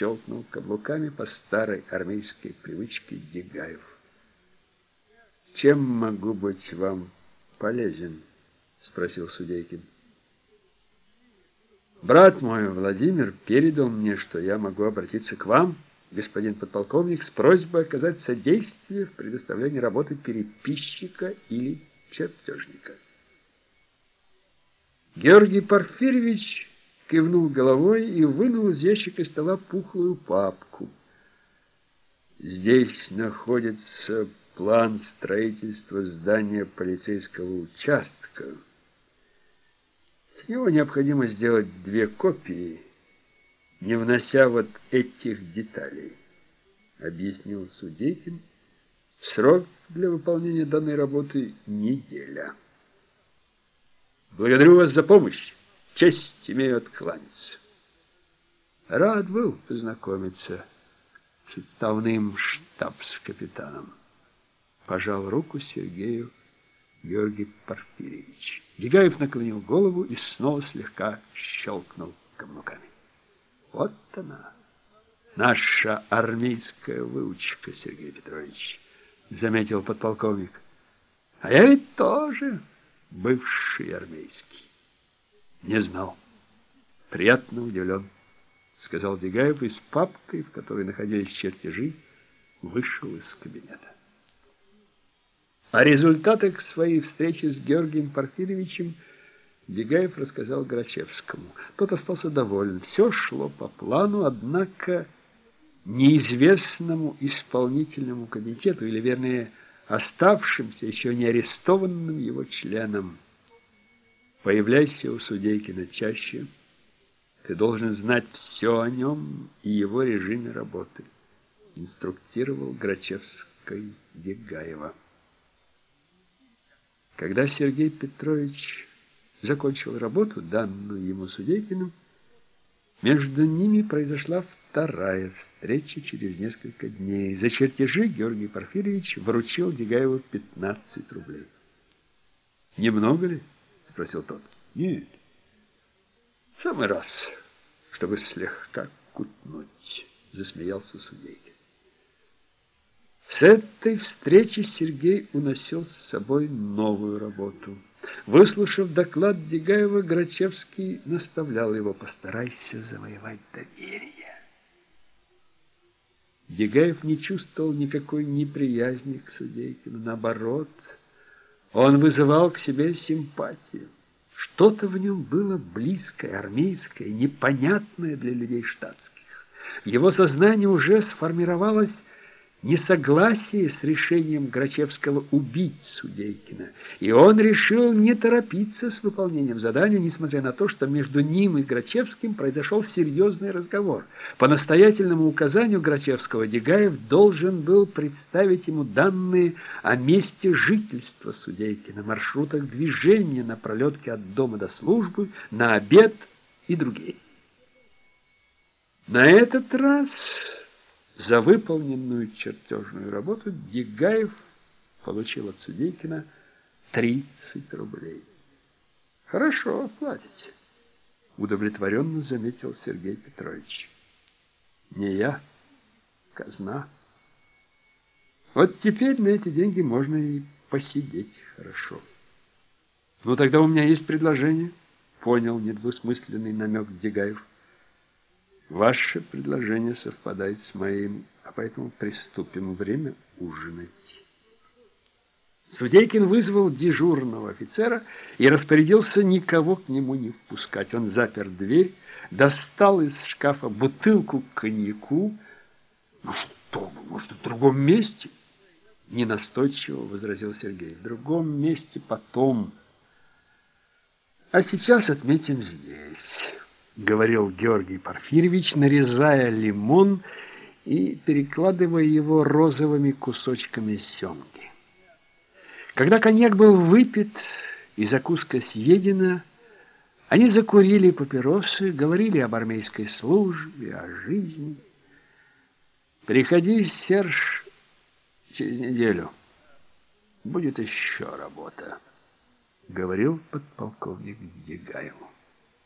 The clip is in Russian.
щелкнул каблуками по старой армейской привычке Дегаев. «Чем могу быть вам полезен?» — спросил Судейкин. «Брат мой Владимир передал мне, что я могу обратиться к вам, господин подполковник, с просьбой оказать содействие в предоставлении работы переписчика или чертежника». Георгий Порфирьевич кивнул головой и вынул из ящика стола пухлую папку. Здесь находится план строительства здания полицейского участка. С него необходимо сделать две копии, не внося вот этих деталей, объяснил Судейкин. Срок для выполнения данной работы – неделя. Благодарю вас за помощь. Честь имею откланяться. Рад был познакомиться с отставным штабс-капитаном. Пожал руку Сергею Георгий Порфирьевич. Дегаев наклонил голову и снова слегка щелкнул каблуками. Вот она, наша армейская выучка, Сергей Петрович, заметил подполковник. А я ведь тоже бывший армейский. Не знал. Приятно удивлен, сказал Дегаев и с папкой, в которой находились чертежи, вышел из кабинета. О результатах своей встречи с Георгием Порфирьевичем Дегаев рассказал Грачевскому. Тот остался доволен. Все шло по плану, однако неизвестному исполнительному комитету, или вернее, оставшимся еще не арестованным его членам. Появляйся у Судейкина чаще. Ты должен знать все о нем и его режиме работы. Инструктировал Грачевской Дегаева. Когда Сергей Петрович закончил работу, данную ему Судейкиным, между ними произошла вторая встреча через несколько дней. За чертежи Георгий Порфирьевич вручил Дегаеву 15 рублей. «Немного ли?» — спросил тот. «Нет, в самый раз, чтобы слегка кутнуть», — засмеялся Судейкин. С этой встречи Сергей уносил с собой новую работу — Выслушав доклад Дегаева, Грачевский наставлял его «постарайся завоевать доверие». Дегаев не чувствовал никакой неприязни к Судейкину. Наоборот, он вызывал к себе симпатию. Что-то в нем было близкое, армейское, непонятное для людей штатских. В его сознании уже сформировалось несогласие с решением Грачевского убить Судейкина, и он решил не торопиться с выполнением задания, несмотря на то, что между ним и Грачевским произошел серьезный разговор. По настоятельному указанию Грачевского Дегаев должен был представить ему данные о месте жительства Судейкина, маршрутах движения на пролетке от дома до службы, на обед и другие. На этот раз... За выполненную чертежную работу Дегаев получил от Судейкина 30 рублей. Хорошо платите, удовлетворенно заметил Сергей Петрович. Не я, казна. Вот теперь на эти деньги можно и посидеть хорошо. Ну тогда у меня есть предложение, понял недвусмысленный намек Дегаев. Ваше предложение совпадает с моим, а поэтому приступим. Время ужинать. Судейкин вызвал дежурного офицера и распорядился никого к нему не впускать. Он запер дверь, достал из шкафа бутылку коньяку. «Ну что вы, может, в другом месте?» Ненастойчиво возразил Сергей. «В другом месте потом. А сейчас отметим здесь» говорил Георгий Порфирьевич, нарезая лимон и перекладывая его розовыми кусочками семги. Когда коньяк был выпит и закуска съедена, они закурили папиросы, говорили об армейской службе, о жизни. «Приходи, Серж, через неделю. Будет еще работа», — говорил подполковник Дегаеву.